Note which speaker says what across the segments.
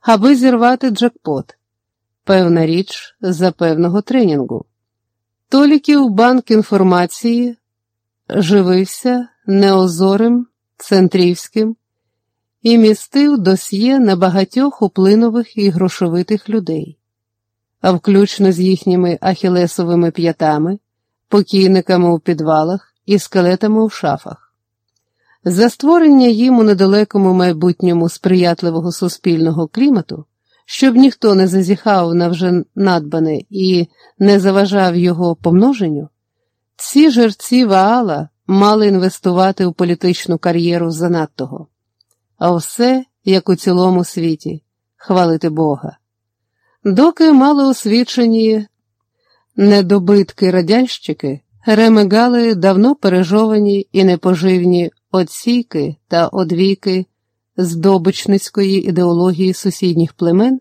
Speaker 1: аби зірвати джекпот. Певна річ за певного тренінгу. Толіків банк інформації живився неозорим, центрівським і містив досьє на багатьох уплинових і грошовитих людей, а включно з їхніми ахілесовими п'ятами, покійниками у підвалах і скелетами у шафах. За створення їм у недалекому майбутньому сприятливого суспільного клімату, щоб ніхто не зазіхав на вже надбане і не заважав його помноженню, ці жерці Ваала мали інвестувати у політичну кар'єру занадтого, а все, як у цілому світі, хвалити Бога. Доки малоосвічені недобитки радянщики ремигали давно пережовані і непоживні отсійки та одвійки здобичницької ідеології сусідніх племен,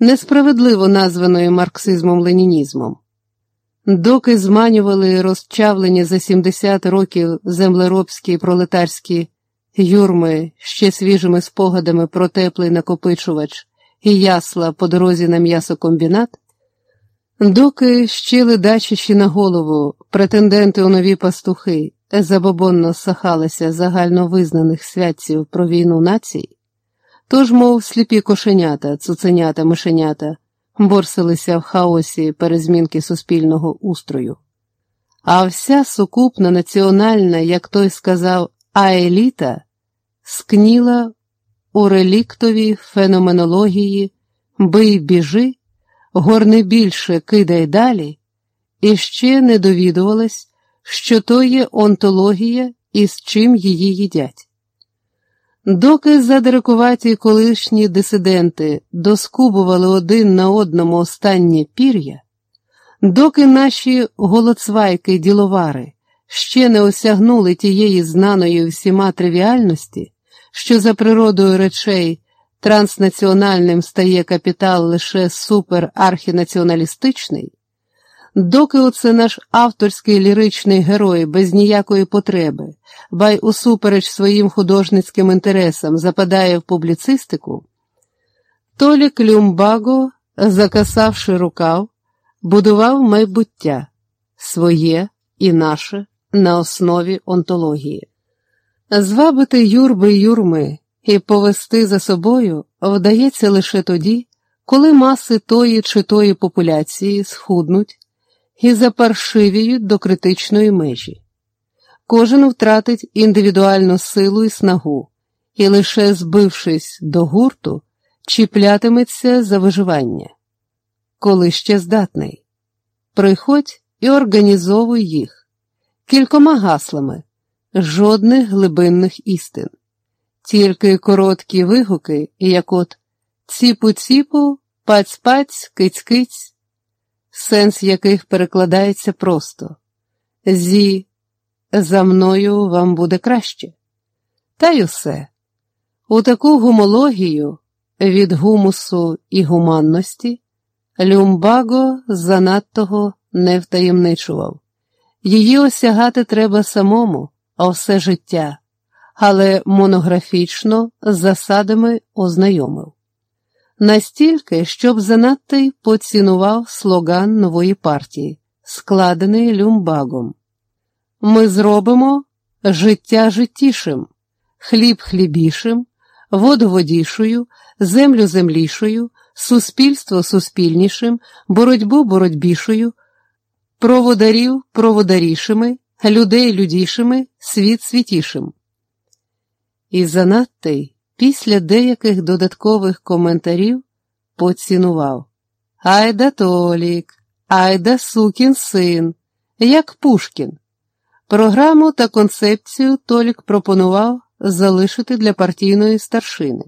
Speaker 1: несправедливо названої марксизмом-ленінізмом, доки зманювали розчавлені за 70 років землеробські пролетарські юрми ще свіжими спогадами про теплий накопичувач і ясла по дорозі на м'ясокомбінат, доки ще ледачачи на голову претенденти у нові пастухи забобонно сахалися загальновизнаних святців про війну націй, тож, мов сліпі кошенята, цуценята, мишенята, борсилися в хаосі перезмінки суспільного устрою. А вся сукупна національна, як той сказав, аеліта скніла у реліктовій феноменології бий біжи, горни більше кидай далі, і ще не довідувалась, що то є онтологія і з чим її їдять. Доки задирикуваті колишні дисиденти доскубували один на одному останнє пір'я, доки наші голоцвайки діловари ще не осягнули тієї знаної всіма тривіальності, що за природою речей транснаціональним стає капітал лише суперархінаціоналістичний, доки оце наш авторський ліричний герой без ніякої потреби, бай усупереч своїм художницьким інтересам западає в публіцистику, Толік Люмбаго, закасавши рукав, будував майбуття своє і наше на основі онтології. Звабити юрби юрми і повести за собою вдається лише тоді, коли маси тої чи тої популяції схуднуть і запаршивіють до критичної межі. Кожен втратить індивідуальну силу і снагу, і лише збившись до гурту, чіплятиметься за виживання. Коли ще здатний, приходь і організовуй їх кількома гаслами, жодних глибинних істин, тільки короткі вигуки, як от ціпу-ціпу, паць-паць, киць-киць, сенс яких перекладається просто зі, за мною вам буде краще. Та й усе. У таку гумологію від гумусу і гуманності Люмбаго занадтого не втаємничував. Її осягати треба самому, а все життя, але монографічно з засадами ознайомив настільки, щоб занадто й поцінував слоган нової партії, складений люмбагом. Ми зробимо життя життішим, хліб хлібішим, воду водішою, землю землішою, суспільство суспільнішим, боротьбу боротьбішою, проводарів проводарішими, людей людішими, світ світішим. І занадто й після деяких додаткових коментарів поцінував Айда Толік, Айда Сукін син, як Пушкін. Програму та концепцію Толік пропонував залишити для партійної старшини,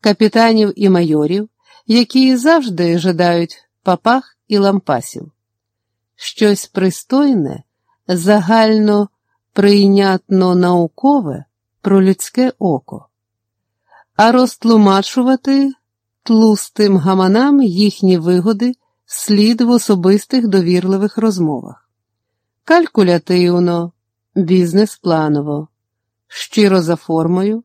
Speaker 1: капітанів і майорів, які завжди жадають папах і лампасів. Щось пристойне, загально прийнятно наукове про людське око а розтлумачувати тлустим гаманам їхні вигоди слід в особистих довірливих розмовах. Калькулятивно, бізнес-планово, щиро за формою,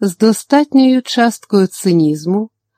Speaker 1: з достатньою часткою цинізму,